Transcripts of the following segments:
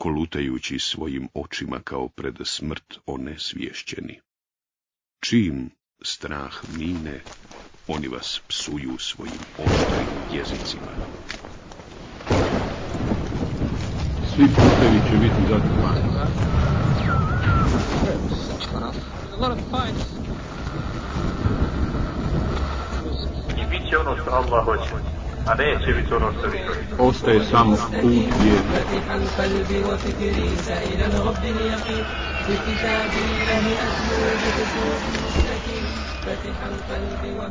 kolutajući svojim očima kao pred smrt onesvješćeni. Čim strah mine, oni vas psuju svojim oštrim jezicima. Svi putevi će biti zatvoreni. I bit će ono što Allah hoće, a neće biti ono što vi Ostaje samo put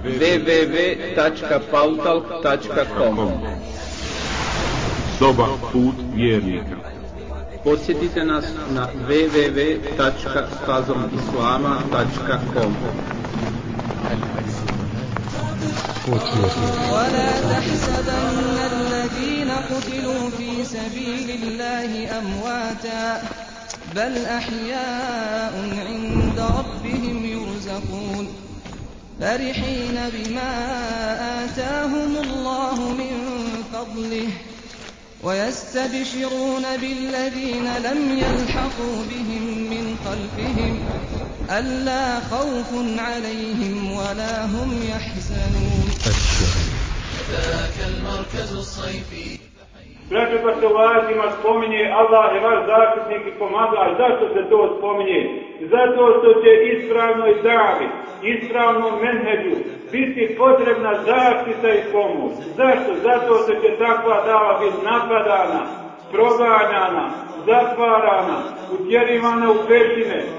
www.pautalk.com Soba put vjernika. Posjetite nas na www.stazomislama.com ولا تحسبن الذين قتلوا في سبيل الله أمواتا بل أحياء عند ربهم يرزقون. فرحين بما آتاهم الله من فضله ويستبشرون بالذين لم يلحقوا بهم من خلفهم. ألا خوف عليهم ولا هم يحزنون Znači pa se u ajetima spominje Allah je vaš zaštitnik i pomagač. Zašto se to spominje? Zato što će ispravnoj davi, ispravnom menheđu biti potrebna zaštita i pomoć. Zašto? Zato što će takva dava biti napadana, proganjana, zatvarana, utjerivana u pećine,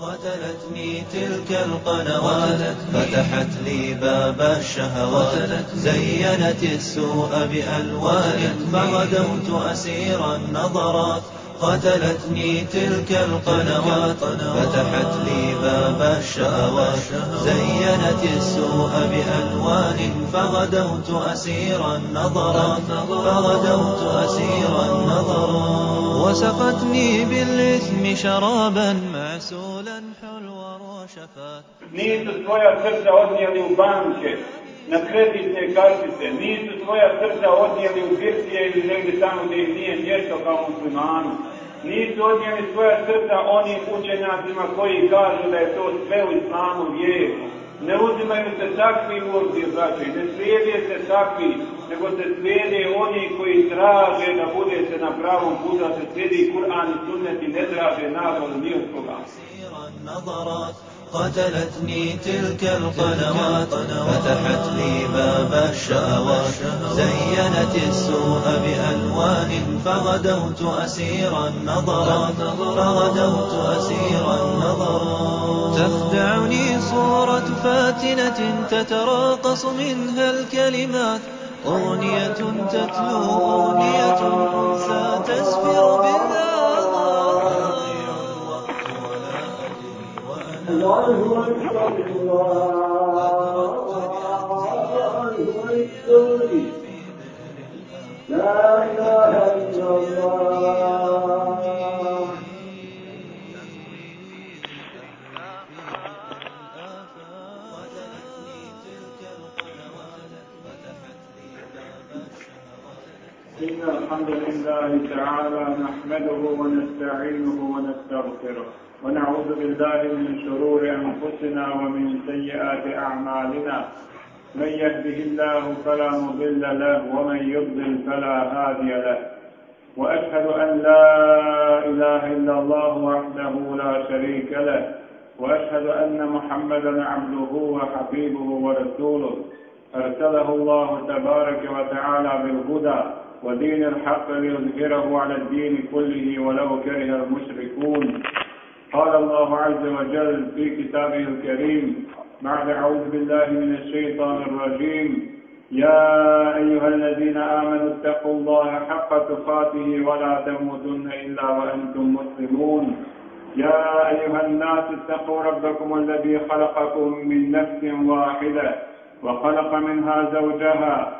قتلتني تلك القنوات فتحت لي باب الشهوات. زينت السوء بألوان فغدوت أسير النظرات. قتلتني تلك القنوات فتحت لي باب الشهوات. زينت السوء بألوان فغدوت أسير النظرات فغدوت أسير النظرات وسقتني بالإثم شرابا معسولا حلوا وشفات banke, na kreditne kartice, nisu svoja srca odnijeli u birtije ili negdje tamo gdje ih nije mjesto kao muslimanu. Nisu odnijeli svoja srca onim učenjacima koji kažu da je to sve u islamu vijek. Ne uzimaju se takvi u braće, ne slijede se takvi, nego se slijede oni koji traže da bude se na pravom putu, da se slijedi Kur'an i sunnet i ne traže nagradu ni. قتلتني تلك القنوات فتحت لي باب الشهوات. زينت السوء بألوان فغدوت أسير النظرات فغدوت أسير النظرات تخدعني صورة فاتنة تتراقص منها الكلمات. أغنية تتلو أغنية أنثى تسفر بالآغار الله لا إله إلا الله إن الحمد لله تعالى نحمده ونستعينه ونستغفره. ونعوذ بالله من شرور أنفسنا ومن سيئات أعمالنا. من يهده الله فلا مضل له ومن يضلل فلا هادي له. وأشهد أن لا إله إلا الله وحده لا شريك له. وأشهد أن محمدا عبده وحبيبه ورسوله. أرسله الله تبارك وتعالى بالهدى ودين الحق ليظهره على الدين كله ولو كره المشركون. قال الله عز وجل في كتابه الكريم بعد أعوذ بالله من الشيطان الرجيم. يا أيها الذين آمنوا اتقوا الله حق تقاته ولا تموتن إلا وأنتم مسلمون. يا أيها الناس اتقوا ربكم الذي خلقكم من نفس واحدة وخلق منها زوجها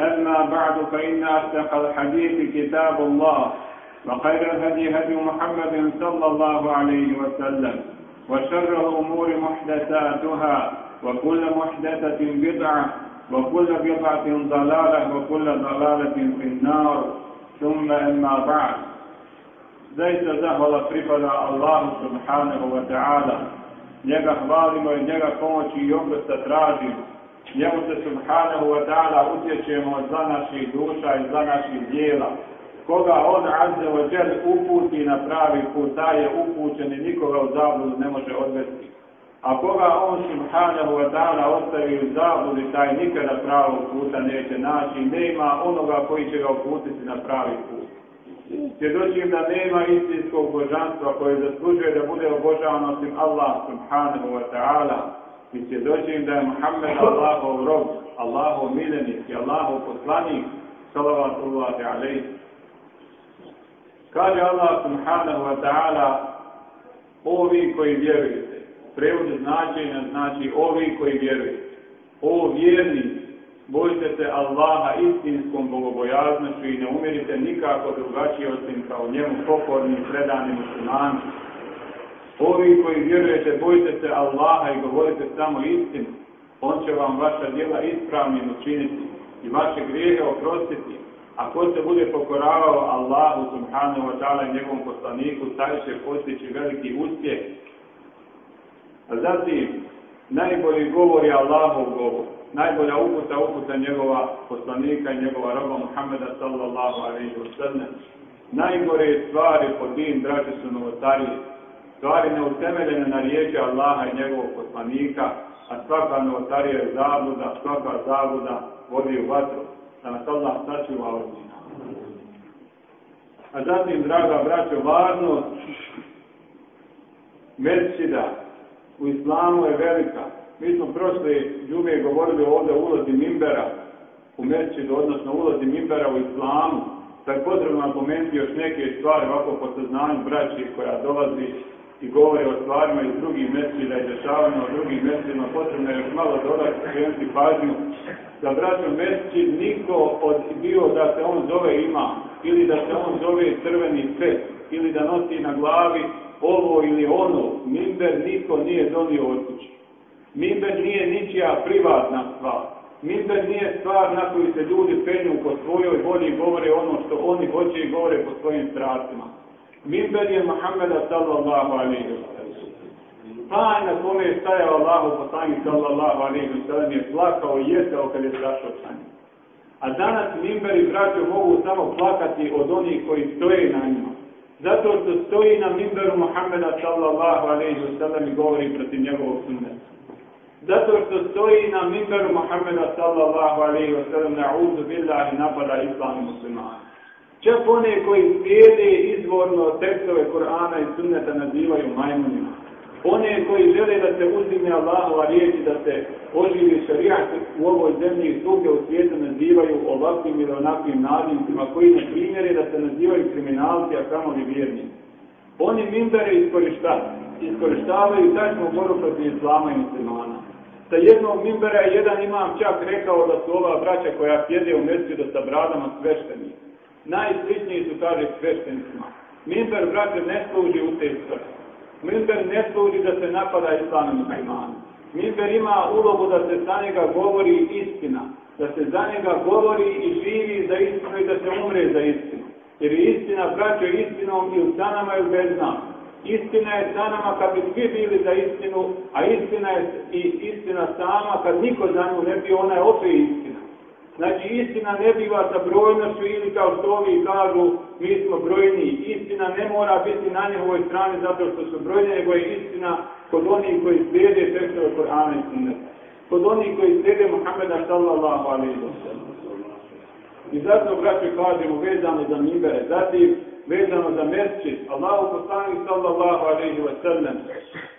أما بعد فإن أصدق الحديث كتاب الله وخير الهدي هدي محمد صلى الله عليه وسلم وشر الأمور محدثاتها وكل محدثة بدعة وكل بضعة ضلالة وكل ضلالة في النار ثم أما بعد zaista zahvala Allahu subhanahu wa ta'ala. Njega hvalimo i njega pomoći i oprosta tražimo. Njemu se subhanahu wa ta'ala utječemo za naših duša i za naših dijela. Koga on azze wa džel uputi na pravi put, taj je upućen i nikoga u zabludu ne može odvesti. A koga on subhanahu wa ta'ala ostavi u zabludi, taj nikada pravog puta neće naći. Nema onoga koji će ga uputiti na pravi put. Svjedočim da nema istinskog božanstva koje zaslužuje da bude obožavan osim Allah subhanahu wa ta'ala. I svjedočim da je Muhammed Allahov rob, Allahov miljenik i Allahov poslanik, salavatullahi alaihi. Kaže Allah subhanahu wa ta'ala, ovi koji vjerujete. Prevod značenja znači ovi koji vjerujete. O vjernici, bojite se Allaha istinskom bogobojaznošću i ne umirite nikako drugačije osim kao njemu pokorni predani muslimani. Ovi koji vjerujete, bojite se Allaha i govorite samo istinu. On će vam vaša djela ispravnim učiniti i vaše grijehe oprostiti. A ko se bude pokoravao Allahu subhanahu wa ta'ala i njegovom poslaniku, taj će postići veliki uspjeh. A zatim, najbolji govor je Allahov govor. Najbolja uputa uputa njegova poslanika i njegova roba Muhammeda sallallahu alaihi wa sallam. Najgore stvari po din, braće su novotarije. Stvari neutemeljene na riječi Allaha i njegovog poslanika, a svaka novotarija je zabluda, svaka zabluda vodi u vatru. Da nas Allah sačuva od njih. A zatim, draga braćo, važnost mesčida u islamu je velika. Mi smo prošle džume govorili ovdje o ulozi mimbera u mesčidu, odnosno ulozi mimbera u islamu. Je potrebno napomenuti još neke stvari ovako po saznanju braći koja dolazi i govori o stvarima iz drugih mesčida i dešavanja o drugim mesčidima. Potrebno je još malo dodati, skrenuti pažnju da braćo mesčid niko od bio da se on zove ima ili da se on zove crveni pet ili da nosi na glavi ovo ili ono, mimber niko nije donio od. Mimber nije ničija privatna stvar. Mimber nije stvar na koju se ljudi penju po svojoj volji i govore ono što oni hoće i govore po svojim strastima. Mimber je Muhammeda sallallahu alaihi wa sallam. Taj na kome je stajao Allahu poslanik sallallahu alaihi wa sallam je plakao i jesao kad je zašao sa. A danas mimberi braćo mogu samo plakati od onih koji stoje na njima. Zato što stoji na mimberu Muhammeda sallallahu alaihi wa sallam i govori protiv njegovog sunneta. Zato što stoji na mimberu Muhammeda sallallahu alaihi wa sallam na uzu billahi napada islam muslimani. Čak one koji slijede izvorno tekstove Kur'ana i sunneta nazivaju majmunima. One koji žele da se uzdigne Allahova riječi, da se oživi šarijat u ovoj zemlji i svugdje u svijetu nazivaju ovakvim ili onakvim nadimcima koji ne primjere da se nazivaju kriminalci, a kamo li vjernici. Oni mimbere iskorištavaju tačno boru protiv islama i muslimana. Sa jednog mimbera je jedan imam čak rekao da su ova braća koja sjede u mjestu sa bradama svešteni. Najsličniji su, kaže, sveštenicima. Mimber, braće, ne služi u te svrste. Mimber ne služi da se napada islam i muslimani. Mimber ima ulogu da se za njega govori istina. Da se za njega govori i živi za istinu i da se umre za istinu. Jer je istina, braćo, istinom i u sanama i u bez. Istina je sa nama kad bi svi bili za istinu, a istina je i istina sama kad niko za nju ne bi, ona je opet istina. Znači istina ne biva sa brojnošću ili kao što ovi kažu mi smo brojni. Istina ne mora biti na njihovoj strani zato što su brojni, nego je istina kod onih koji slijede tekstove Kur'ana i kod onih koji slijede Muhammeda sallallahu alaihi wa sallam. I zato, braće, kažemo vezano za Mibere, zatim vezano za mesčit, Allahu poslanik sallallahu alaihi wa sallam,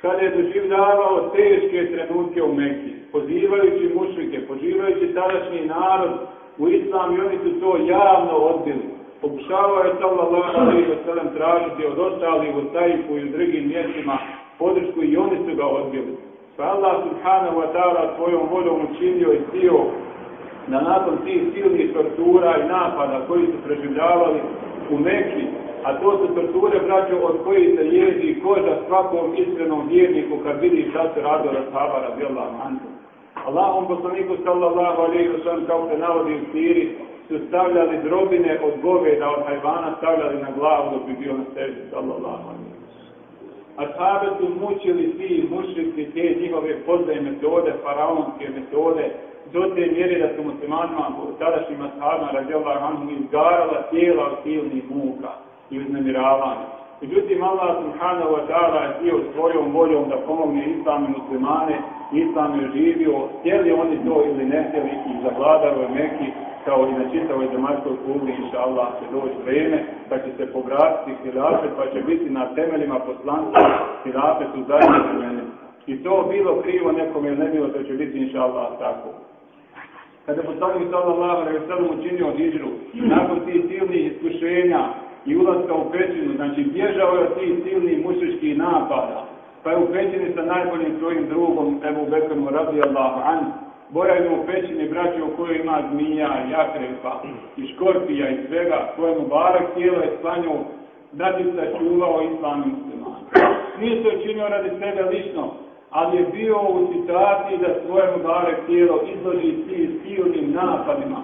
kada je doživljavao teške trenutke u Mekiji, pozivajući mušrike, pozivajući tadašnji narod u islam i oni su to javno odbili. Pokušavao je sallallahu alaihi wa sallam tražiti od ostalih u Tajfu i u drugim mjestima podršku i oni su ga odbili. Pa Allah subhanahu wa ta'ala svojom voljom učinio i htio da nakon tih silnih tortura i napada koji su preživljavali u Mekki, a to su torture, braćo, od koji se jezi koža svakom iskrenom vjerniku kad vidi šta se radio od sahaba radijallahu anhu. Allahom poslaniku sallallahu alaihi wa sallam, kao se navodi u siri, su stavljali drobine od goveda, od hajvana, stavljali na glavu dok bi bio na sebi, sallallahu alaihi wa sahabe su mučili ti mušrici, te njihove poznaje metode, faraonske metode, do te mjere da su muslimanima, tadašnjim ashabima, radijallahu anhu, izgarala tijela od silnih muka i uznemiravanja. Međutim, Allah subhanahu wa ta'ala je htio svojom voljom da pomogne islam i muslimane, islam je živio, htjeli oni to ili ne htjeli i je Meki, kao i na čitavoj zemaljskoj kugli, inša Allah, će doći vreme, da će se povratiti hilafet, pa će biti na temeljima poslanstva hilafet u zadnje vremene. I to bilo krivo nekome ili ne bilo, to će biti inša Allah tako. Kada je poslanik sallallahu alejhi ve sellem učinio hidžru, nakon tih silnih iskušenja i ulaska u pećinu, znači bježao je od tih silnih mušičkih napada, pa je u pećini sa najboljim svojim drugom, Ebu Bekrom radijallahu anhu, boravio u pećini braće u kojoj ima zmija, jakrepa i škorpija i svega, kojemu barak tijelo je sklanjao da bi sačuvao islam i musliman. Nije se učinio radi sebe lično, ali je bio u situaciji da svojemu barek tijelo izloži tim silnim napadima,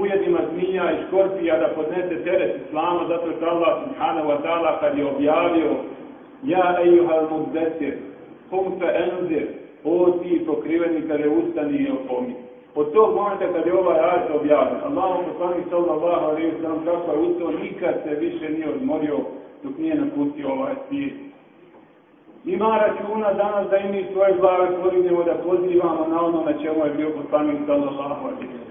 ujedima zmija i škorpija da podnese teret islama, zato što Allah subhanahu wa ta'ala kad je objavio Ja ejuhal muzdesir, hum fe enzir, o ti pokriveni kada ustani i opomi. Od tog momenta kad je ovaj ajet objavljen, Allah poslanik sallallahu alaihi sallam kako je ustao, nikad se više nije odmorio dok nije napustio ovaj svijet. Ima računa danas da i mi svoje glave podignemo da pozivamo na ono na čemu je bio poslanik sallallahu alaihi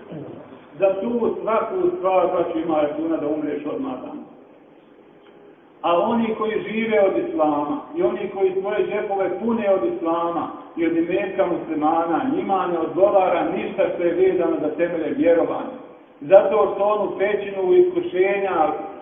Za tu svaku stvar znači ima računa da umreš odmah danas. A oni koji žive od islama i oni koji svoje džepove pune od islama i od imetka muslimana, njima ne odgovara ništa što je vezano za temelje vjerovanja. Zato što on u pećinu iskušenja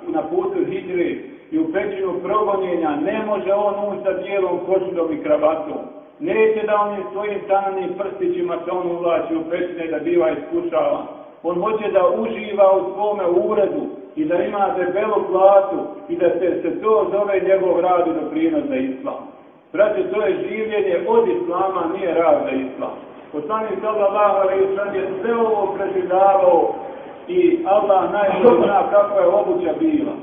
na putu hijri i u pećinu progonjenja ne može on ući sa bijelom košudom i kravatom. Neće da on svojim tananim prstićima se on uvlači u pećine da biva iskušavan. On hoće da uživa u svome uredu i da ima debelu platu i da se, se to zove njegov rad i doprinos za islam. Brate, to je življenje od islama, nije rad za islam. Poslanik sallallahu alaihi sallam je sve ovo preživljavao i Allah najbolje zna kakva je obuća bila.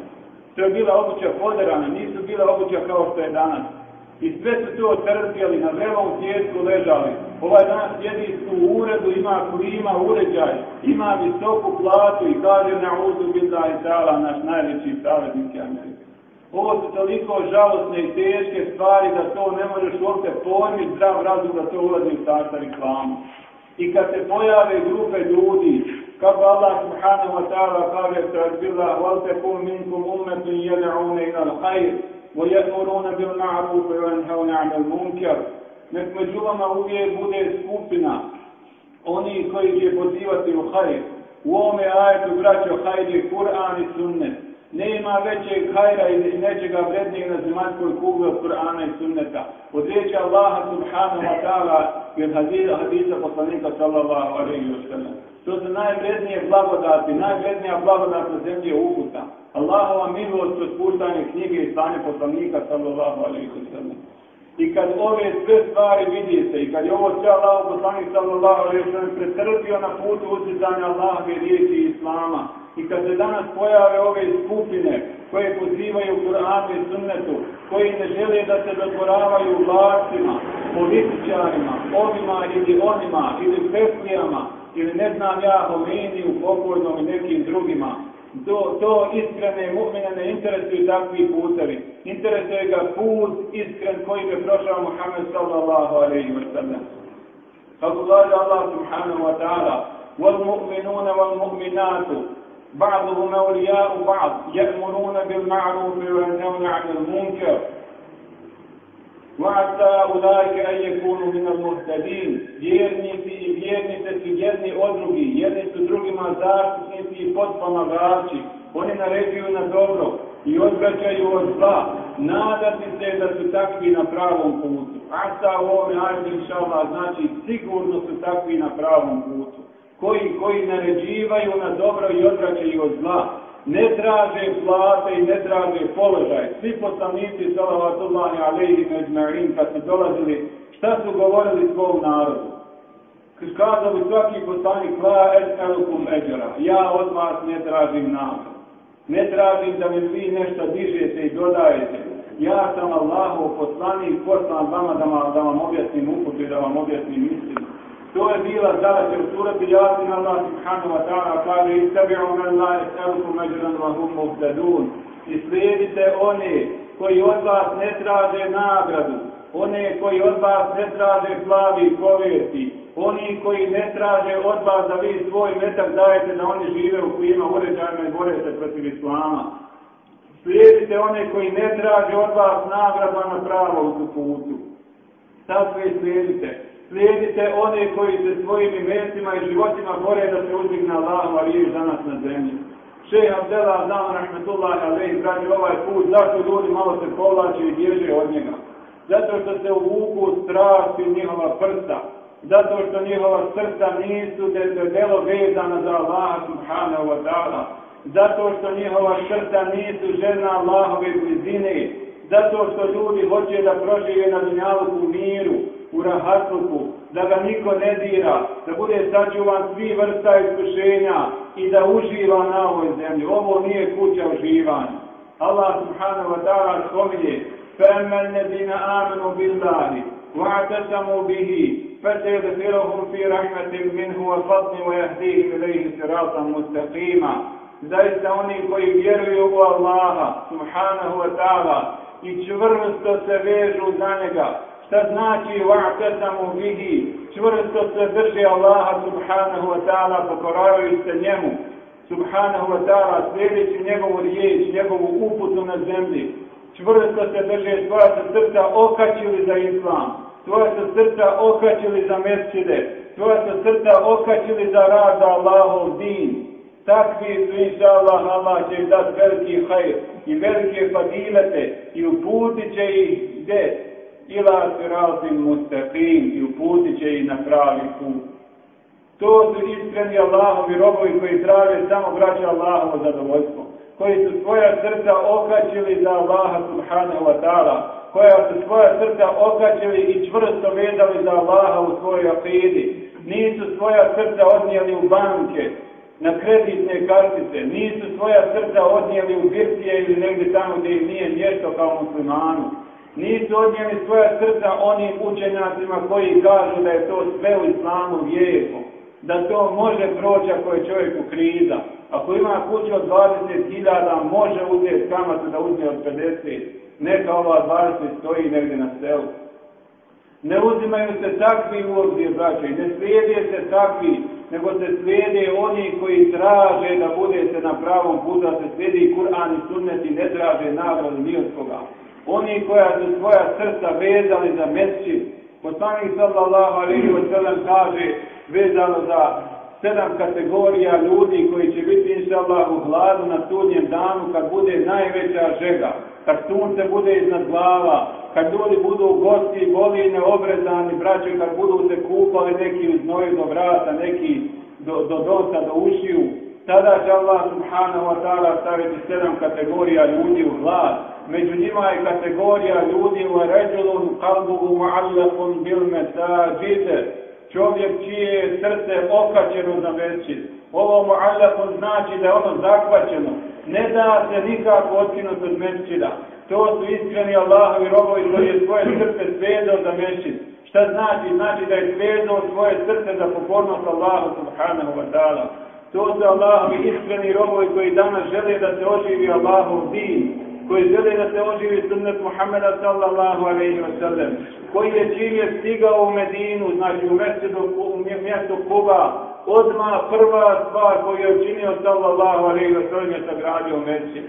To je bila obuća poderana, nisu bila obuća kao što je danas. I sve su to trpjeli, na vrelom svijetku ležali. Ovaj danas sjedi u uredu, ima klima, uređaj, ima visoku platu i kaže na uzu bila i tala naš najveći saveznik Amerike. Ovo su toliko žalostne i teške stvari da to ne možeš uopće pojmiti zdrav razum da to ulazi u sastav islamu. I kad se pojave grupe ljudi, kako Allah subhanahu wa ta'ala kaže Sa'adbillah, وَلْتَكُمْ مِنْكُمْ أُمَّةٌ يَدْعُونَ إِلَى الْخَيْرِ وَيَأْمُرُونَ بِالْمَعْرُوفِ وَيَنْهَوْنَ عَنِ الْمُنكَرِ Nek među vama uvijek bude skupina oni koji će pozivati u hajr. U ovome ajetu, braćo, hajr je Kur'an i sunnet. Nema većeg hajra i nečega vrednijeg na zemaljskoj kugli od Kur'ana i sunneta. Od riječi Allaha subhanahu wa ta'ala i od hadisa, hadisa poslanika sallallahu alaihi wa sallam. To su najvrednije blagodati, najvrednija blagodat na zemlji uputa. Allahova milost od spuštanje knjige i stanje poslanika sallallahu alaihi wa sallam. I kad ove sve stvari vidite i kad je ovo sve Allah poslanik sallallahu alaihi sallam pretrpio na putu uzizanja Allahove riječi Islama, i kad se danas pojave ove skupine koje pozivaju Kur'anu i sunnetu, koji ne žele da se dodvoravaju vlastima, političarima, ovima ili onima, ili peklijama, ili ne znam ja, hominiju, pokojnom i nekim drugima, To, to iskrene mu'mine ne interesuju takvi putevi. Interesuje ga put iskren koji je prošao Muhammed sallallahu alaihi wa sallam. Kako kaže Allah subhanahu wa ta'ala والمؤمنون والمؤمنات بعضهم أولياء بعض يأمرون بالمعروف وينهون عن المنكر Mata ulajke en yakunu min al-muhtadin. Vjernici i vjernice su jedni od drugi, jedni su drugima zaštitnici i potpomagači. Oni naređuju na dobro i odvraćaju od zla. Nadati se da su takvi na pravom putu. a sa ovome ajde inšallah znači sigurno su takvi na pravom putu. Koji, koji naređivaju na dobro i odvraćaju od zla ne traže plate i ne traže položaj. Svi poslanici, salavatullahi alaihi međmarin, kad su dolazili, šta su govorili svom narodu? Kazali svaki poslanik, la es elukum eđara, ja od vas ne tražim nagradu. Ne tražim da mi vi nešto dižete i dodajete. Ja sam Allahov poslanik, poslan vama da, ma, da vam objasnim uputu i da vam objasnim istinu. To je bila zadaća u surati Jasin Allah subhanahu wa ta'ala kaže istabi'u men la es'alukum ajran wa. I slijedite one koji od vas ne traže nagradu, one koji od vas ne traže plavi povijesti, oni koji ne traže od vas da vi svoj metak dajete da oni žive u kojima uređajima i bore se protiv islama. Slijedite one koji ne traže od vas nagradu na pravom putu. Takve slijedite slijedite one koji se svojim imecima i životima bore da se uzdigne Allahu a riječ za nas na zemlji. Šeha Abdela Znam Rahmetullahi Aleyhi pravi ovaj put, zašto ljudi malo se povlače i bježe od njega? Zato što se uvuku strasti njihova prsta, zato što njihova srca nisu debelo vezana za Allaha subhanahu wa ta'ala, zato što njihova srca nisu žena Allahove blizine, zato što ljudi hoće da prožive na dunjalu u miru, u rahatluku, da ga niko ne dira, da bude sačuvan svi vrsta iskušenja i da uživa na ovoj zemlji. Ovo nije kuća uživanja. Allah subhanahu wa ta'ala spominje فَأَمَّا الَّذِينَ آمَنُوا بِاللَّهِ وَاعْتَسَمُوا بِهِ فَسَيَدْخِلُهُمْ فِي رَحْمَةٍ مِّنْهُ وَفَضْلٍ وَيَهْدِيهِمْ إِلَيْهِ صِرَاطًا مُسْتَقِيمًا Zaista oni koji vjeruju u Allaha subhanahu wa ta'ala i čvrsto se vežu za njega, šta znači wa'tasamu bihi, čvrsto se drži Allaha subhanahu wa ta'ala, pokoravajući se njemu, subhanahu wa ta'ala, sljedeći njegovu riječ, njegovu uputu na zemlji, čvrsto se drže, svoja se srca okačili za islam, svoja se srca okačili za mesčide, svoja se srca okačili za rad za Allahov din. Takvi su, inša Allah, Allah će dati veliki hajr i velike fadilete i uputit će ih gdje? Ila siratim mustaqim i uputit će ih na pravi put. To su iskreni Allahovi robovi koji traže samo braća Allahovo zadovoljstvo, koji su svoja srca okačili za Allaha subhanahu wa ta'ala, koja su svoja srca okačili i čvrsto vezali za Allaha u svojoj akidi. Nisu svoja srca odnijeli u banke, na kreditne kartice, nisu svoja srca odnijeli u birtije ili negdje tamo gdje im nije mjesto kao muslimanu. Nisu odnijeli svoja srca onim učenjacima koji kažu da je to sve u islamu lijepo, da to može proći ako je čovjeku kriza. Ako ima kuću od 20.000, može uzeti kamatu da uzme od 50. Neka ova 20 stoji negdje na selu. Ne uzimaju se takvi u obzir, braće, ne slijede se takvi, nego se slijede oni koji traže da budete na pravom putu, da se slijedi Kur'an i sunnet i ne traže nagradu ni od koga. Oni koja su svoja srca vezali za mesčin, poslanik sallallahu alaihi wa sallam kaže vezano za sedam kategorija ljudi koji će biti inša u hladu na sudnjem danu kad bude najveća žega, kad sunce bude iznad glava, kad ljudi budu gosti, boli neobrezani, braće, kad budu se kupali neki u znoju do vrata, neki do, do dosa, do ušiju, tada će Allah subhanahu wa ta'ala staviti sedam kategorija ljudi u hlad. Među njima je kategorija ljudi u ređulun kalbuhu mu'allakun bil mesađide, čovjek čije je srce okačeno za mesčin. Ovo mu'allakun znači da je ono zakvačeno. Ne da se nikako otkinuti od mesčina. To su iskreni Allahovi robovi koji je svoje srce svezao za mesčin. Šta znači? Znači da je svezao svoje srce za pokornost Allahu subhanahu wa ta'ala. To su Allahovi iskreni robovi koji danas žele da se oživi Allahov din, koji žele da se oživi sunnet Muhammeda sallallahu alaihi wa sallam, koji je čim je stigao u Medinu, znači u mjestu, Kuba, odmah prva stvar koju je učinio sallallahu alaihi wa sallam je sagradio Mesiju.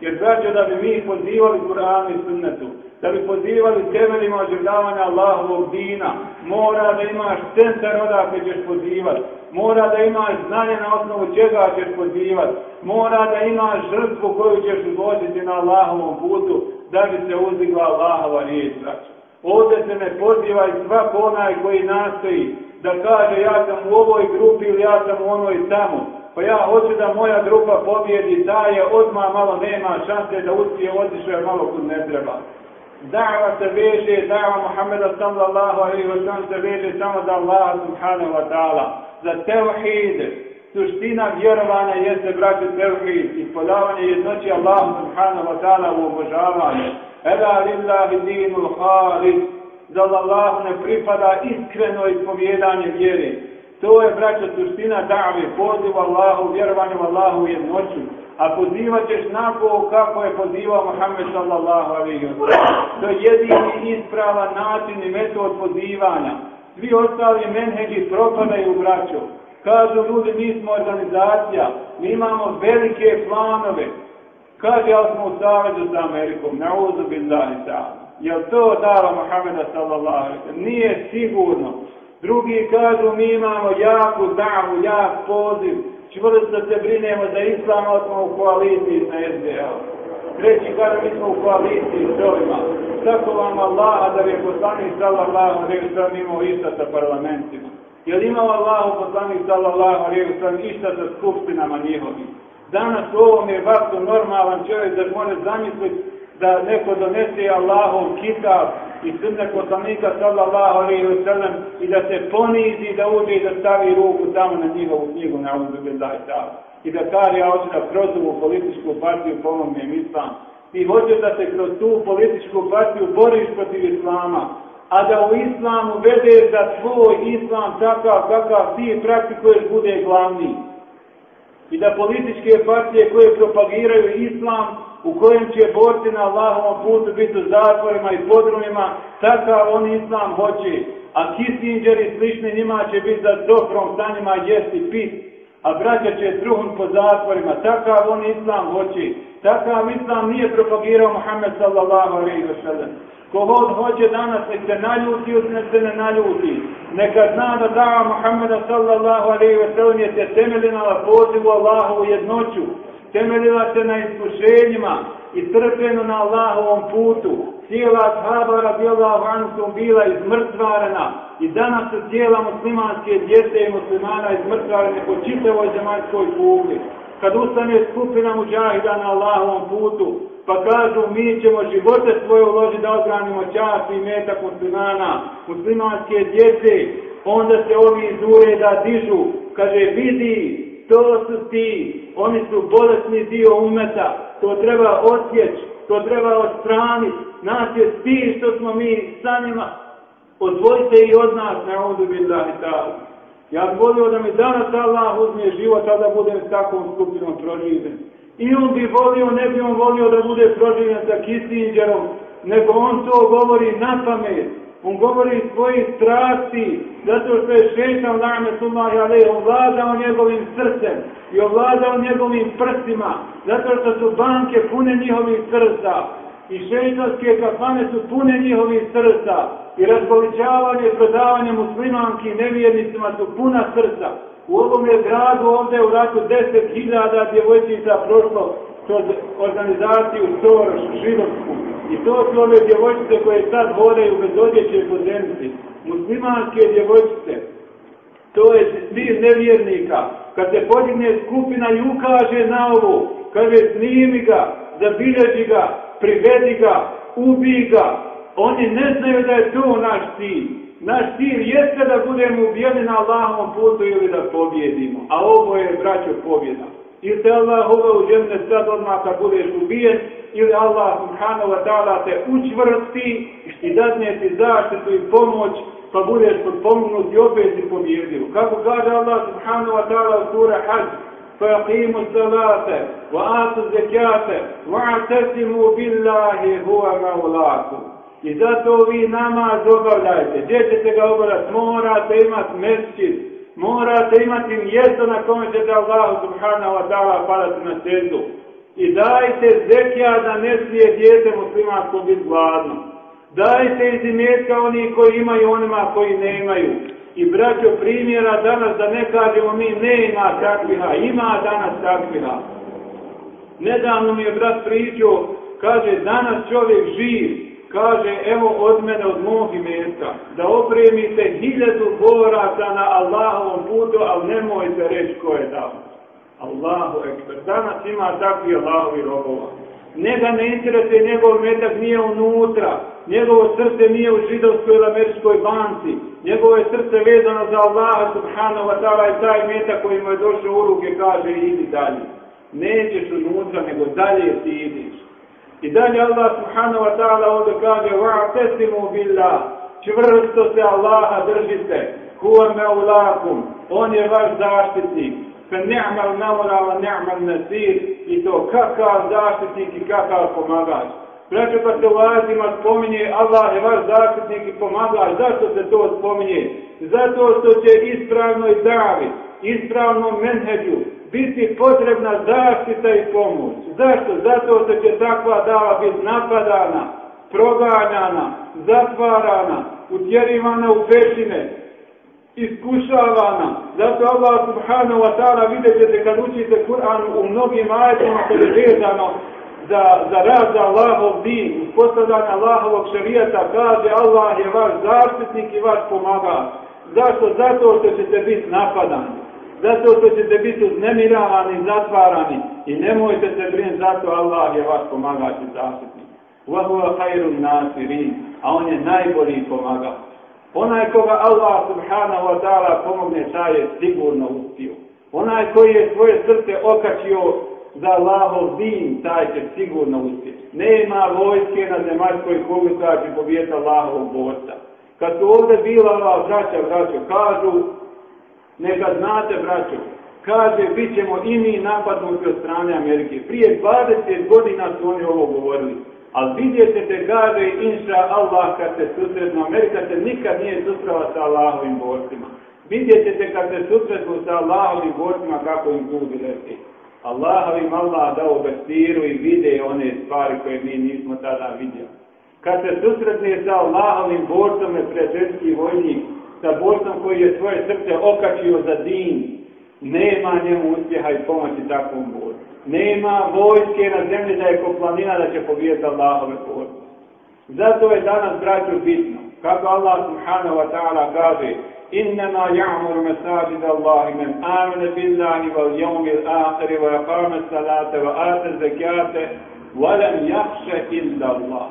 Jer braćo da bi mi pozivali Kur'an i sunnetu, da bi pozivali temeljima oživljavanja Allahovog dina, mora da imaš centar odakle ćeš pozivati, mora da imaš znanje na osnovu čega ćeš pozivati, mora da imaš žrtvu koju ćeš uzložiti na Allahovom putu, da bi se uzdigla Allahova riječ. Ovdje se ne poziva i svak onaj koji nastoji da kaže ja sam u ovoj grupi ili ja sam u onoj tamo, pa ja hoću da moja grupa pobjedi, da je odmah malo nema šanse da uspije otišao je malo kud ne treba. Da'va se veže, da'va Muhammeda sallallahu alaihi wa sallam se veže samo za Allah subhanahu wa ta'ala, za tevhid. Suština vjerovanja jeste, braće, tevhid, ispodavanje jednoći Allah subhanahu wa ta'ala u obožavanju. Ela lillahi dinul halis, za Allah ne pripada iskreno ispovjedanje vjere. To je, braća, suština da've, poziv Allahu, vjerovanju Allahu jednoću. A pozivat ćeš nako kako je pozivao Muhammed sallallahu alaihi To je jedini ispravan način i metod pozivanja. Svi ostali menheđi propadaju, braćo. Kažu ljudi, mi smo organizacija, mi imamo velike planove. Kaže, ali smo u savezu sa Amerikom, na uzu billahi ta'ala. Jel to dava Muhammeda sallallahu alaihi Nije sigurno. Drugi kažu mi imamo jaku davu, jak poziv, čvrsto se brinemo za islam, ali smo u koaliciji sa SBA. Treći kažu mi smo u koaliciji s ovima. Tako vam Allah da je poslanik sallallahu alaihi sallam imao išta sa parlamentima. Je li imao Allah poslanik sallallahu alaihi sallam išta sa skupštinama njihovim? Danas u ovom je vaktu normalan čovjek da može zamisliti da neko donese Allahov kitab i sunne poslanika sallallahu alaihi wa sallam i da se ponizi da uđe i da stavi ruku tamo na njihovu knjigu na uzu billahi ta'ala. I da kaže ja hoću da prozovu političku partiju pomognem islam. Ti hoćeš da se kroz tu političku partiju boriš protiv islama, a da u islamu vedeš da tvoj islam takav kakav ti praktikuješ bude glavni. I da političke partije koje propagiraju islam u kojem će borci na Allahovom putu biti u zatvorima i podrumima, takav on islam hoće. A Kissinger i slični njima će biti za dokrom sa njima jesti pit, a braća će truhun po zatvorima. Takav on islam hoće. Takav islam nije propagirao Muhammed sallallahu alaihi wa sallam. Ko god hoće danas, nek se naljuti, nek se ne naljuti. Neka zna da dava Muhammeda sallallahu alaihi wa sallam je se temeljena na pozivu Allahu u jednoću temeljila se na iskušenjima i trpenu na Allahovom putu. Cijela shaba radijallahu anhu bila izmrtvarena i danas su cijela muslimanske djece i muslimana izmrtvarene po čitavoj zemaljskoj kugli. Kad ustane skupina muđahida na Allahovom putu, pa kažu mi ćemo živote svoje uložiti da odbranimo čast i metak muslimana, muslimanske djece, onda se ovi iz ureda dižu, kaže vidi, to su ti, oni su bolesni dio umeta, to treba osjeći, to treba odstraniti, nas je ti što smo mi sa njima, odvojite i od nas, ne ovdje. Ja bih volio da mi danas Allah uzme život, a da budem s takvom skupinom proživljen. I on bi volio, ne bi on volio da bude proživljen sa Kissingerom, nego on to govori na pamet. On govori svojih strasti, zato što je šeitan la'metullahi alaih ovladao njegovim srcem i ovladao njegovim prstima, zato što su banke pune njihovih srca i šeitanske kafane su pune njihovih srca i razgoličavanje i prodavanje muslimanki nevjernicima su puna srca. U ovom je gradu ovdje u ratu deset hiljada djevojčica prošlo kroz organizaciju Soroš, Židovsku. I to su ove djevojčice koje sad hodaju bez odjeće po zemlji. Muslimanske djevojčice. To je stil nevjernika. Kad se podigne skupina i ukaže na ovo, kaže snimi ga, zabilježi ga, privedi ga, ubi ga. Oni ne znaju da je to naš cilj. Naš cilj jeste da budemo ubijeni na Allahovom putu ili da pobjedimo. A ovo je, braćo, pobjeda. Ili te Allah uveo u džemne sad odmah kad budeš ubijen, ili Allah subhanahu wa ta'ala te učvrsti i dadne ti zaštitu i pomoć, pa budeš podpomognut i opet si pobjedio. Kako kaže Allah subhanahu wa ta'ala u sura Hajj, فأقيموا الصلاة وآتوا الزكاة واعتصموا بالله هو مولاكم I zato vi namaz obavljajte. Gdje ćete ga obavljati? Morate imati mesčit. Morate imati mjesto na kome ćete Allahu subhanahu wa ta'ala padati na sedu. I dajte zekija da ne smije djete muslimansko biti gladno. Dajte iz imetka oni koji imaju onima koji nemaju. I braćo primjera danas da ne kažemo mi ne ima takviha, ima danas takviha. Nedavno mi je brat pričao, kaže danas čovjek živ, kaže evo od mene od mog imetka, da opremite hiljadu boraca na Allahovom putu, ali nemojte reći ko je dao. Allahu ekber. Danas ima takvi Allahovi robova. Njega ne interesuje, njegov metak nije unutra, njegovo srce nije u židovskoj ili američkoj banci, njegovo je srce vezano za Allaha subhanahu wa ta'ala i taj metak koji mu je došao u ruke kaže idi dalje. Nećeš unutra, nego dalje ti idiš. I dalje Allah subhanahu wa ta'ala ovdje kaže وَعْتَسِمُوا بِاللَّهِ Čvrsto se Allaha držite. Huwa meulakum. On je vaš zaštitnik. Fe ni'mal mevla wa ni'mal nasir. I to kakav zaštitnik i kakav pomagač. Braćo se u spominje Allah je vaš zaštitnik i pomagač. Zašto se to spominje? Zato što će ispravno i davi, ispravnom menheđu, biti potrebna zaštita i pomoć. Zašto? Zato što će takva dava biti napadana, proganjana, zatvarana, utjerivana u pešine, iskušavana. Zato Allah subhanahu wa ta'ala vidjet ćete kad učite Kur'an u mnogim ajetima koji je vezano za, za rad za Allahov din, uspostavljanje Allahovog šarijata, kaže Allah je vaš zaštitnik i vaš pomagač. Zašto? Zato što ćete biti napadani. Zato što ćete biti uznemiravani, zatvarani. I nemojte se brinuti, zato Allah je vaš pomagač i zaštitnik. Vahuva hajrun nasirin, a on je najbolji pomagač. Onaj koga Allah subhanahu wa ta'ala pomogne, taj je sigurno uspio. Onaj koji je svoje srce okačio za Allahov din, taj će sigurno uspjeti. Nema vojske na zemaljskoj kugli koja će pobijeti Allahovog borca. Kad su ovdje bila ova braća, braćo, kažu, neka znate, braćo, kaže, bit ćemo i mi napadnuti od strane Amerike. Prije 20 godina su oni ovo govorili. Ali vidjet ćete, kaže, inša Allah, kad se susretnu, Amerika se nikad nije susrela sa Allahovim borcima. Vidjet ćete kad se susretnu sa Allahovim borcima kako im zubi leti. Allah im Allah dao bestiru i vide one stvari koje mi nismo tada vidjeli. Kad se susretne sa Allahovim borcom neprijateljski vojnik, sa borcom koji je svoje srce okačio za din, nema njemu uspjeha i pomoći takvom borcu. Nema vojske na zemlji da je ko planina da će pobijeti Allahove borce. Zato je danas, braću, bitno. Kako Allah subhanahu wa ta'ala kaže, إنما يعمر مساجد الله من آمن بالله واليوم الآخر ويقام الصلاة وآتى الزكاة ولم يخش إلا الله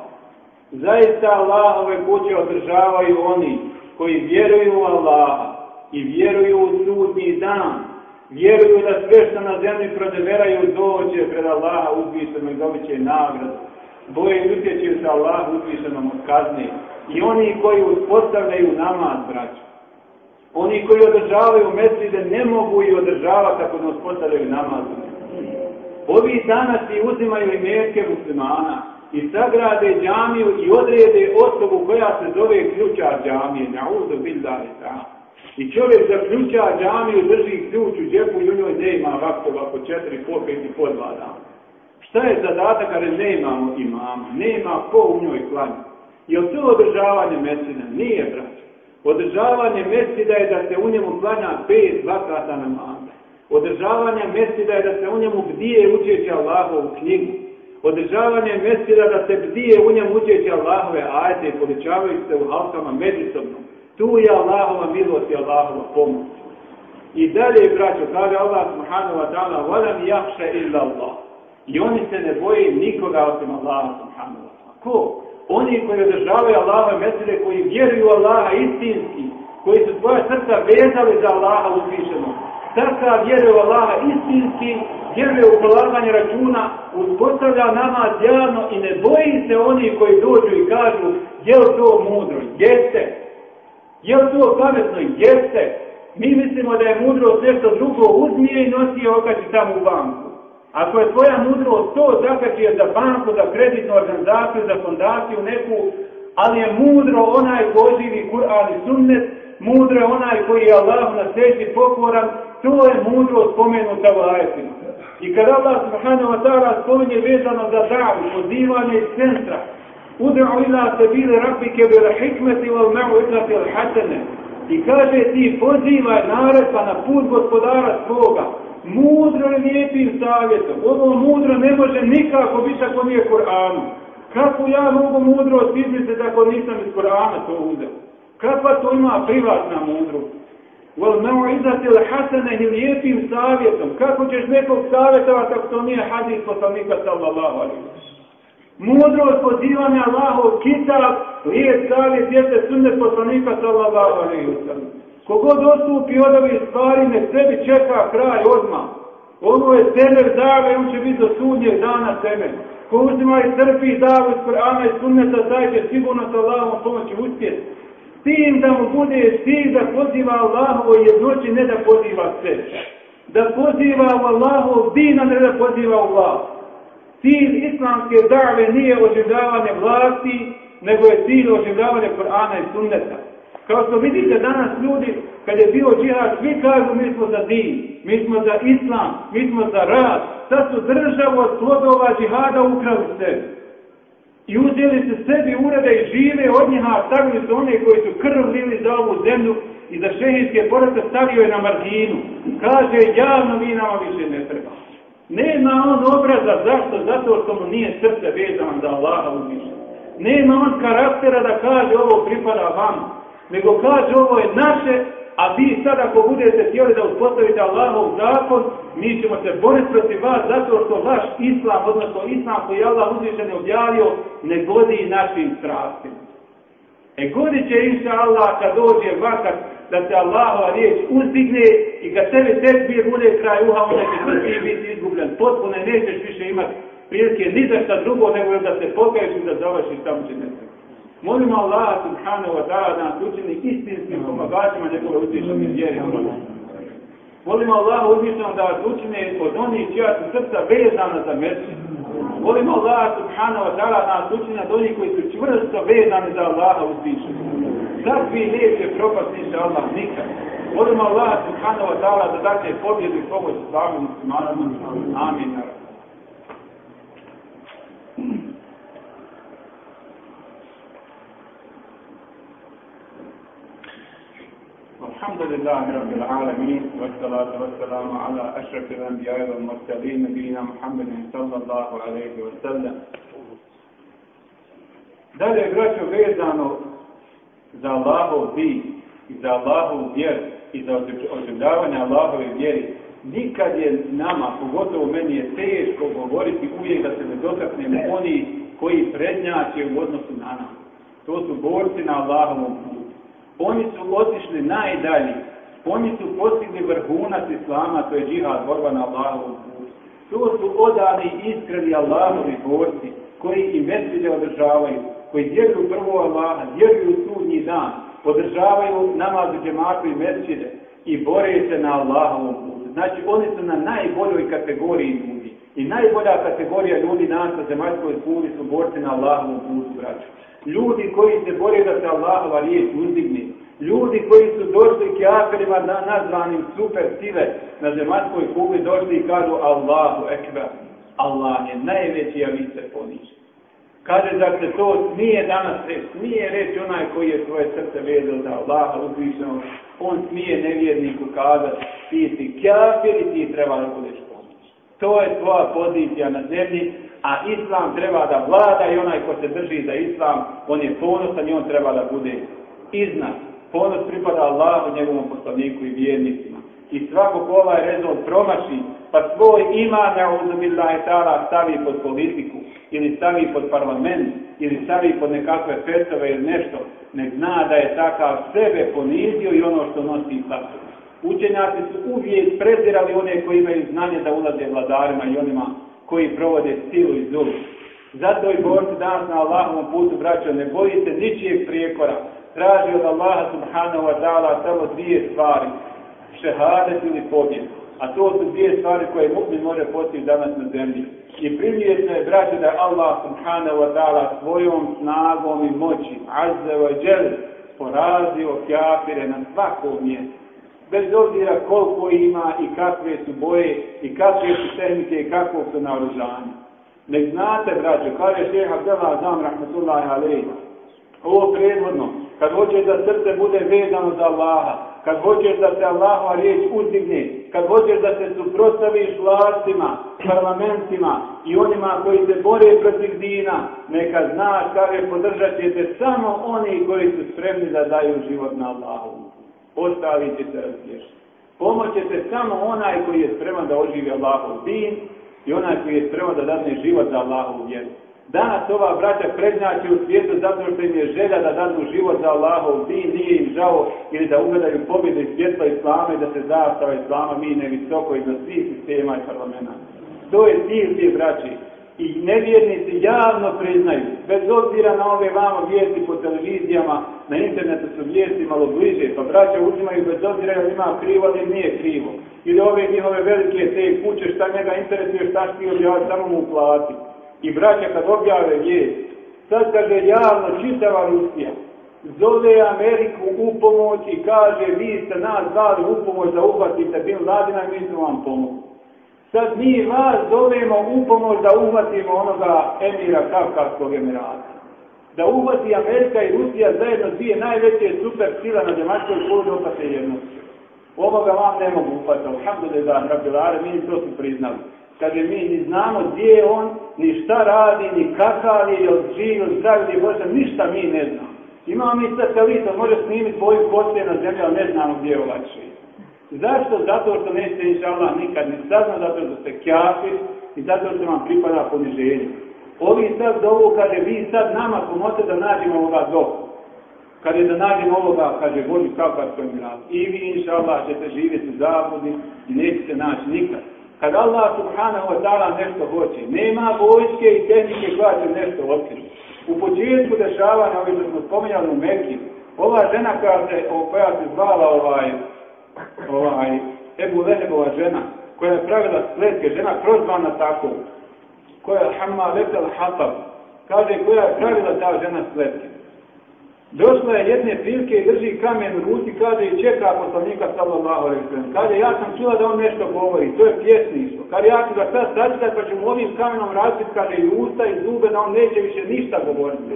Zaista Allahove kuće održavaju oni koji vjeruju u Allaha i vjeruju u sudnji dan, vjeruju da sve što na zemlji prodeveraju dođe pred Allaha uzvišeno i dobit će nagradu. Boje i utječuju se Allah uzvišenom od kazne. I oni koji uspostavljaju namaz, braću. Oni koji održavaju mesride ne mogu i održavati ako ne uspostavljaju namaz. Ovi danas i uzimaju imetke muslimana i sagrade džamiju i odrede osobu koja se zove ključar džamije, na'udu billahi ta'ala. I čovjek za ključar džamiju drži ključ u džepu i u njoj ne ima vaktova po četiri, po pet i po dva dana. Šta je zadatak kada ne imamo imama? Nema ko u njoj klanja. Je to održavanje mesina? Nije, braće. Održavanje mesida je da se u njemu klanja pet vakata namaza. Održavanje mesida je da se u njemu bdije učeći Allahovu knjigu. Održavanje mesida da se bdije u njemu učeći Allahove ajete i povećavaju se u halkama međusobno. Tu je Allahova milost i Allahova pomoć. I dalje, braćo, kaže Allah subhanahu wa ta'ala, volam jahša illa Allah. I oni se ne boje nikoga osim Allaha subhanahu wa ta'ala. Ko? Oni koji održavaju Allaha mesele, koji vjeruju Allaha istinski, koji su svoja srca vezali za Allaha u uzvišenog. Srca vjeruju Allaha istinski, vjeruje u polaganje računa, uspostavlja nama djelano i ne boji se oni koji dođu i kažu, je to mudro? Jeste, je li to pametno? Jeste. Mi mislimo da je mudrost nešto drugo, uzmi je i nosi je okači tamo u banku. Ako je tvoja mudrost to, zakači je za banku, za kreditnu organizaciju, za fondaciju neku, ali je mudro onaj ko oživi Kur'an i sunnet, mudro je onaj koji je Allah na seždi pokoran, to je mudro spomenuta u ajetima. I kad Allah subhanahu wa ta'ala spominje vezano za davu, pozivanje iz centra, ud'u ila sabili rabbike bil hikmeti wal ma'u'izati al hasene. I kaže ti pozivaj naredba na put gospodara svoga, mudro i lijepim savjetom. Ovo mudro ne može nikako biti ako nije Kur'anu. Kako ja mogu mudrost izmisliti ako nisam iz Kur'ana to uzeo? Kakva to ima privatna mudrost? Wal mau'izati l-hasane i lijepim savjetom. Kako ćeš nekog savjetovati ako to nije hadis poslanika sallallahu alaihi Mudrost pozivanja Allahov kitab, lijep savjet jeste sunnet poslanika sallallahu alaihi Kogod ostupi od ovih stvari, ne sebi čeka kraj odmah. Ovo je temelj dave, on će biti do sudnjeg dana temelj. Ko uzima i crpi davu iz Kur'ana i sunneta, taj će sigurno sa Allahom pomoći uspjeti. S tim da mu bude cilj da poziva Allahovo jednoći, ne da poziva sve. Da poziva u Allahov dina, ne da poziva u vlast. Cilj islamske dave nije oživljavanje vlasti, nego je cilj oživljavanje Kur'ana i sunneta. Kao što vidite danas ljudi, kad je bio džihad, svi kažu mi smo za din, mi smo za islam, mi smo za rad. Sad su državu od plodova džihada ukrali sebi. I uzeli su sebi urede i žive od njih, a stavili su one koji su krv lili za ovu zemlju i za šehijske porate stavio je na marginu. Kaže, javno vi nama više ne treba. Nema on obraza, zašto? Zato što mu nije srce vezano za Allaha uzviše. Nema on karaktera da kaže ovo pripada vama nego kaže ovo je naše, a vi sad ako budete htjeli da uspostavite Allahov zakon, mi ćemo se boriti protiv vas zato što vaš islam, odnosno islam koji je Allah uzvišen objavio, ne godi našim strastima. E godit će inša Allah kad dođe vakat da se Allahova riječ uzdigne i kad tebi tekbir bude kraj uha, onda će ti biti izgubljen. Potpuno nećeš više imati prilike ni za šta drugo nego da se pokaješ i da završiš tamo će ne Molimo Allah subhanahu wa ta'ala da nas učini istinskim pomagačima njegove uzvišene vjere. Molimo Allah uzvišeno da vas učine od onih čija su srca vezana za mjesto. Molimo Allah subhanahu wa ta'ala da nas učine od onih koji su čvrsto vezani za Allaha uzvišeno. Takvi neće propasti inša Allah nikad. Molimo Allah subhanahu wa ta'ala da daće pobjedu i pomoć slavim muslimanima. Amin. الحمد لله رب العالمين والصلاة والسلام على أشرف الأنبياء والمرسلين نبينا محمد صلى الله عليه وسلم Dalje, braćo, vezano za Allahov din i za Allahovu vjeru i za oživljavanje Allahove vjeri, nikad je nama, pogotovo meni je teško govoriti uvijek da se ne dotaknemo oni koji prednjače u odnosu na nas. To su borci na Allahovom putu. oni su otišli najdalje. Oni su postigli vrhunac Islama, to je džihad, borba na Allahovom putu. To su odani iskreni Allahovi borci, koji i mesile održavaju, koji vjeruju prvo Allaha, vjeruju sudnji dan, održavaju namaz u džematu i mesile i bore se na Allahovom putu. Znači, oni su na najboljoj kategoriji ljudi. I najbolja kategorija ljudi nas na zemaljskoj kuli su borci na Allahovom putu, braću. Ljudi koji se bore da se Allahova riječ uzdigne. Ljudi koji su došli kjaferima na nazvanim super sile na zemaljskoj kugli došli i kažu Allahu ekber. Allah je najveći, a vi se poniži. Kaže da se to smije danas reći, smije reći onaj koji je svoje srce vezao za Allaha uzvišeno, on smije nevjerniku kazati, ti si kjafir i ti treba da budeš pomoć. To je tvoja pozicija na zemlji, a islam treba da vlada i onaj ko se drži za islam, on je ponosan i on treba da bude iznad. Ponos pripada Allahu, njegovom poslaniku i vjernicima. I svako ko ovaj rezon promaši, pa svoj ima na uzubillahi ta'ala stavi pod politiku, ili stavi pod parlament, ili stavi pod nekakve fetove ili nešto, nek zna da je takav sebe ponizio i ono što nosi sa Učenjaci su uvijek prezirali one koji imaju znanje da ulaze vladarima i onima koji provode silu i zulu. Zato i borci danas na Allahovom putu, braćo, ne bojite ničijeg prijekora. Traži od Allaha subhanahu wa ta'ala samo dvije stvari. šehadet ili pobjed. A to su dvije stvari koje mu'min može postići danas na zemlji. I primjetno je, braće, da Allah subhanahu wa ta'ala svojom snagom i moći, azze wa džel, porazio kjafire na svakom mjestu. Bez obzira koliko ima i kakve su boje i kakve su tehnike i kakvog su naoružanja. Ne znate, braće, kaže šeha Abdela Azam, rahmatullahi alaihi, ovo prethodno, kad hoćeš da srce bude vezano za Allaha, kad hoćeš da se Allahova riječ uzdigne, kad hoćeš da se suprostaviš vlastima, parlamentima i onima koji se bore protiv dina, neka znaš kaže podržat ćete samo oni koji su spremni da daju život na Allahu. Ostali će se razriješiti. Pomoćete samo onaj koji je spreman da oživi Allahov din i onaj koji je spreman da dadne život za Allahovu vjeru. Danas ova braća prednjači u svijetu zato što im je želja da dadu život za Allahov din, nije im žao ili da ugledaju pobjede svjetla Islama i da se zastava Islama mine visoko iznad svih sistema i parlamenta. To je cilj tih braći. I nevjernici javno priznaju, bez obzira na ove vamo vijesti po televizijama, na internetu su vijesti malo bliže, pa braća uzimaju bez obzira ili ima krivo ili nije krivo. Ili ove njihove velike te kuće šta njega interesuje šta ti objavati, samo mu plati. I braća kad objave vijest, sad kaže javno čitava Rusija, zove Ameriku u pomoć i kaže vi ste nas dali u pomoć da uhvatite Bin Ladina i mi smo vam. Sad mi vas zovemo u pomoć da uhvatimo onoga emira Kavkarskog emirata. Da uhvati Amerika i Rusija zajedno dvije najveće super sila na koji da uhvate jednosti. Ovoga vam ne mogu uhvatiti, alhamdulillah, rabbilare, mi to su priznali. Kaže, mi ni znamo gdje je on, ni šta radi, ni kakav je, jel živ, zdrav, ili bože, ništa mi ne znamo. Imamo mi satelit, on može snimiti boju koste na zemlji, ali ne znamo gdje je ovaj živ. Zašto? Zato što nećete inša Allah nikad ni saznat, zato što ste kjafir i zato što vam pripada poniženje. Ovi sad zovu, kaže, vi sad nama pomote da nađemo ovoga zovu. Kad je da nađemo ovoga, kaže, Boži Kavkarskoj mirati. I vi, inša Allah, ćete živjeti u i nećete naći nikad. Kad Allah subhanahu wa ta'ala nešto hoće, nema vojske i tehnike koja će nešto otkriti. U početku dešavanja, što smo spominjali u Mekiju, ova žena koja se, koja se zvala ovaj, ovaj, Ebu Lehebova žena, koja je pravila spletke, žena prozvana tako, koja je Hamma Letel Hatab, kaže koja je pravila ta žena spletke. Došla je jedne prilike i drži kamen u ruci, kaže i čeka poslanika sallallahu alaihi. Kaže, ja sam čula da on nešto govori, to je pjesništvo. Kaže, ja ću ga sad sačitati pa ću mu ovim kamenom razbiti, kaže, i usta i zube, da on neće više ništa govoriti.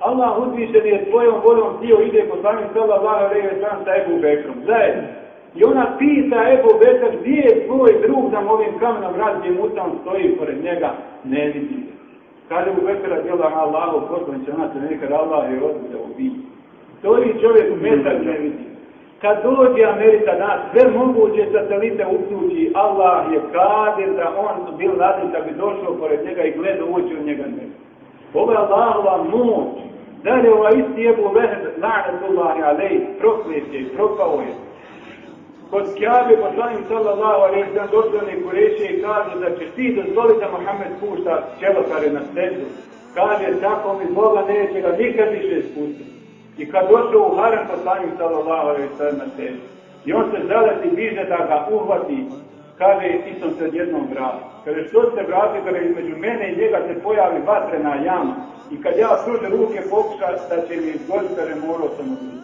Allah uzvišen je svojom voljom htio ide poslanik sallallahu alaihi sallam sa Ebu Bekrom. Zajedno. I ona pita Ebu Bekr, gdje je tvoj drug da ovim kamenom razbijem usta, on stoji pored njega, ne vidi Kaže mu Bekara djela Allahu poslaniče, ona se nekad Allah je vi. To i čovjek metar ne vidi. Kad dođe Amerika nas, sve moguće satelite uključi, Allah je kadir da on bil nadin da bi došao pored njega i gleda uoči od njega ne. Ovo je Allahova moć. Dalje ovaj isti Ebu Leheb, la'natullahi alej, proklet je, propao je. Kod Kjabe poslanik sallallahu alaihi sallam došlo neko reče i kaže da će ti dozvoliti da Mohamed pušta čelokare na stezu. Kaže tako mi Boga neće ga nikad više spustiti. I kad došao u harem poslanik sallallahu alaihi sallam na stezu. I on se zaleti biže da ga uhvati. Kaže istom se jednom vrati. Kaže što se vrati, kada između mene i njega se pojavi vatrena jama. I kad ja pružem ruke pokuša da će mi izgoditi, kaže morao sam.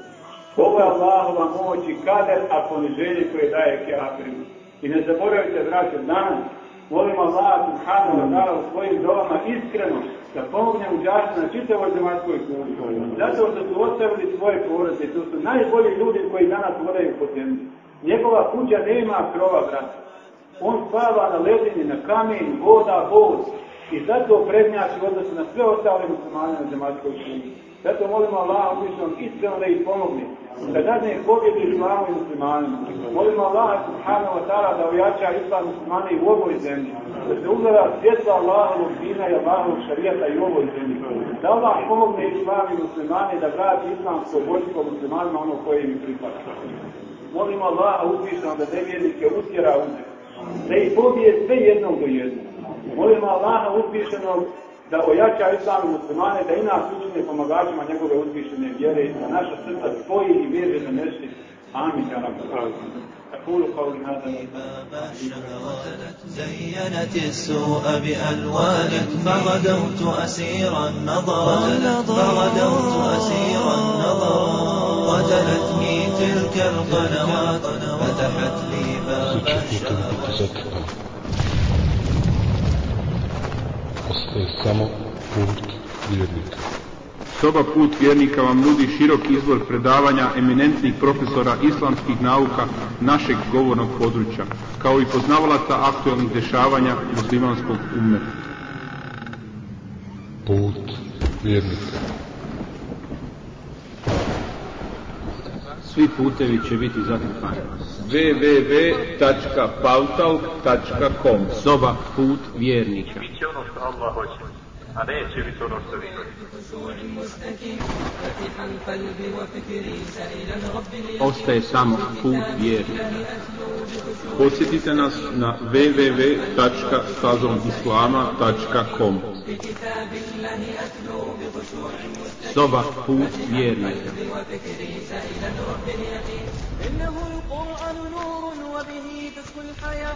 Ovo je Allahova moć i kader, a poniženje koje daje kjafirima. I ne zaboravite, braće, danas molim Allah subhanahu wa ta'ala u svojim dovama iskreno da pomogne u džaštu na čitavoj zemaljskoj kuli. Zato što su ostavili svoje porodice, to su najbolji ljudi koji danas vodaju po zemlji. Njegova kuća nema krova, braće. On spava na ledini, na kamen, voda, voz. I zato prednjači u odnosu na sve ostale muslimane na zemaljskoj kuli. Zato molimo Allah uzvišnom iskreno da ih pomogne, da dadne pobjedu islamu i muslimanima. Molimo Allah subhanahu wa ta'ala da ojača islam muslimane i u ovoj zemlji. Da se ugleda svjetla Allahovog dina i Allahovog šarijata i u ovoj zemlji. Da Allah pomogne islam i muslimane da vrati islamsko vojsko muslimanima ono koje im pripada. Molimo Allah uzvišnom da nevjernike utjera u da ih pobije sve jednog do jednog. Molimo Allaha uzvišenog da ojača islam i muslimane, da i nas učine pomagačima njegove uzvišene vjere, da naša srca spoji i vježe za nešto. Amin. أقول قولي هذا زينت السوء بألوان فغدوت أسير النظر فغدوت أسير النظر قتلتني تلك القنوات. فتحت لي باب الشهوات Ostaje samo put vjernika. Soba Put vjernika vam nudi širok izbor predavanja eminentnih profesora islamskih nauka našeg govornog područja, kao i poznavalaca aktualnih dešavanja muslimanskog ummeta. Put vjernika. Svi putevi će biti zatrpani. www.paltalk.com Soba Put vjernika. Bit će ono što Allah hoće, a neće biti ono što vi hoćete. بخشوع مستكين فتح القلب وفكري سائلا رب Ostaje samo Put vjernika. Posjetite nas na www.stazomislama.com بكتاب الله أتلو بخشوع مستكين Soba Put vjernika. وفكري سائلا رب اليقين إنه القرآن نور وبه تسكو الحياة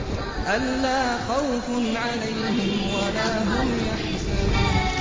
أَلَّا خَوْفٌ عَلَيْهِمْ وَلَا هُمْ يَحْزَنُونَ.